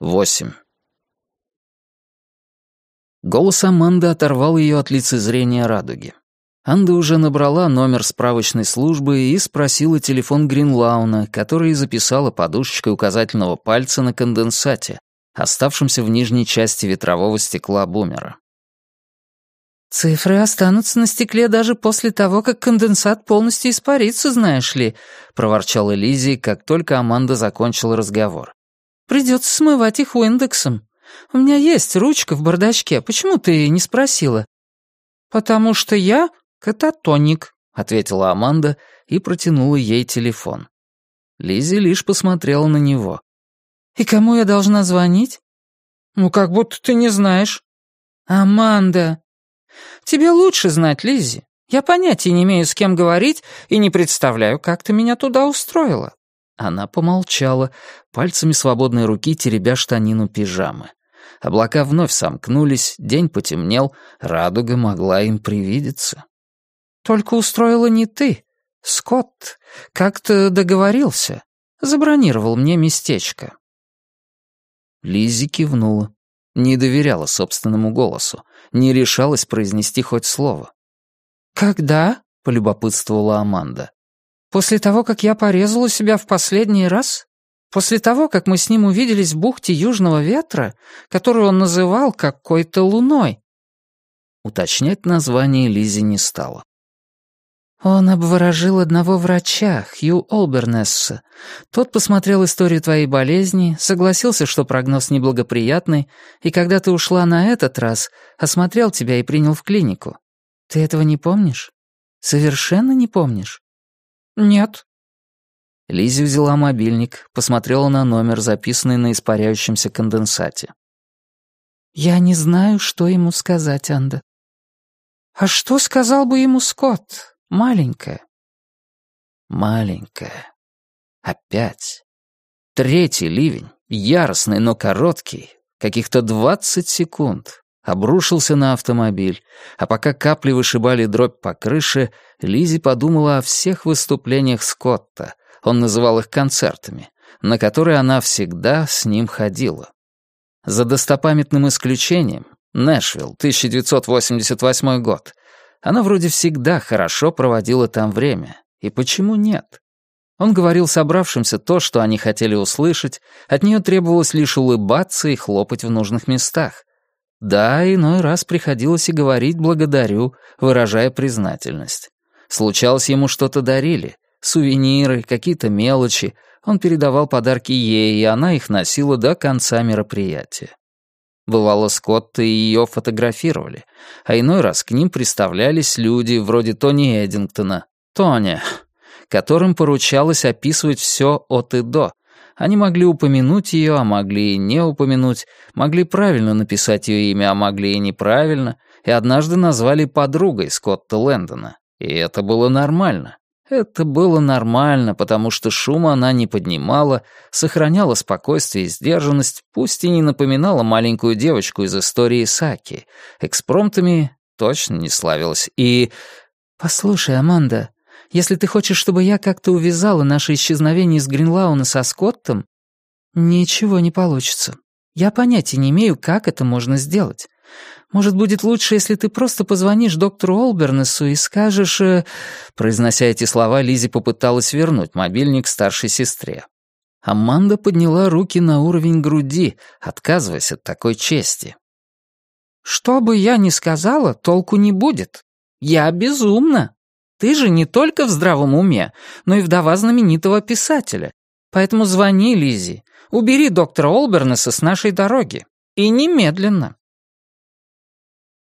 Восемь. Голос Аманды оторвал ее от лицезрения радуги. Анда уже набрала номер справочной службы и спросила телефон Гринлауна, который записала подушечкой указательного пальца на конденсате, оставшемся в нижней части ветрового стекла бумера. «Цифры останутся на стекле даже после того, как конденсат полностью испарится, знаешь ли», — проворчала Лизи, как только Аманда закончила разговор. «Придется смывать их индексом. У меня есть ручка в бардачке. Почему ты не спросила?» «Потому что я кататоник», — ответила Аманда и протянула ей телефон. Лизи лишь посмотрела на него. «И кому я должна звонить?» «Ну, как будто ты не знаешь». «Аманда!» «Тебе лучше знать, Лизи. Я понятия не имею, с кем говорить, и не представляю, как ты меня туда устроила». Она помолчала, пальцами свободной руки теребя штанину пижамы. Облака вновь сомкнулись, день потемнел, радуга могла им привидеться. «Только устроила не ты. Скотт. Как-то договорился. Забронировал мне местечко». Лиззи кивнула. Не доверяла собственному голосу, не решалась произнести хоть слово. «Когда?» — полюбопытствовала Аманда. «После того, как я порезала себя в последний раз? После того, как мы с ним увиделись в бухте Южного Ветра, которую он называл какой-то луной?» Уточнять название Лизи не стала. «Он обворожил одного врача, Хью Олбернесса. Тот посмотрел историю твоей болезни, согласился, что прогноз неблагоприятный, и когда ты ушла на этот раз, осмотрел тебя и принял в клинику. Ты этого не помнишь? Совершенно не помнишь?» «Нет». Лизи взяла мобильник, посмотрела на номер, записанный на испаряющемся конденсате. «Я не знаю, что ему сказать, Анда». «А что сказал бы ему Скотт?» Маленькая. Маленькая. Опять. Третий ливень, яростный, но короткий, каких-то двадцать секунд, обрушился на автомобиль, а пока капли вышибали дробь по крыше, Лизи подумала о всех выступлениях Скотта, он называл их концертами, на которые она всегда с ним ходила. За достопамятным исключением, Нэшвилл, 1988 год, она вроде всегда хорошо проводила там время. И почему нет? Он говорил собравшимся то, что они хотели услышать, от нее требовалось лишь улыбаться и хлопать в нужных местах. Да, иной раз приходилось и говорить «благодарю», выражая признательность. Случалось, ему что-то дарили, сувениры, какие-то мелочи, он передавал подарки ей, и она их носила до конца мероприятия. Бывало, Скотта и ее фотографировали, а иной раз к ним представлялись люди вроде Тони Эдингтона, Тоня, которым поручалось описывать все от и до. Они могли упомянуть ее, а могли и не упомянуть, могли правильно написать ее имя, а могли и неправильно, и однажды назвали подругой Скотта Лэндона. И это было нормально. Это было нормально, потому что шума она не поднимала, сохраняла спокойствие и сдержанность, пусть и не напоминала маленькую девочку из истории Саки. Экспромтами точно не славилась. И... «Послушай, Аманда, если ты хочешь, чтобы я как-то увязала наше исчезновение из Гринлауна со Скоттом, ничего не получится. Я понятия не имею, как это можно сделать. Может, будет лучше, если ты просто позвонишь доктору Олбернесу и скажешь...» э... Произнося эти слова, Лизи попыталась вернуть мобильник старшей сестре. Аманда подняла руки на уровень груди, отказываясь от такой чести. «Что бы я ни сказала, толку не будет. Я безумна. Ты же не только в здравом уме, но и вдова знаменитого писателя. Поэтому звони Лизи, убери доктора Олбернеса с нашей дороги. И немедленно».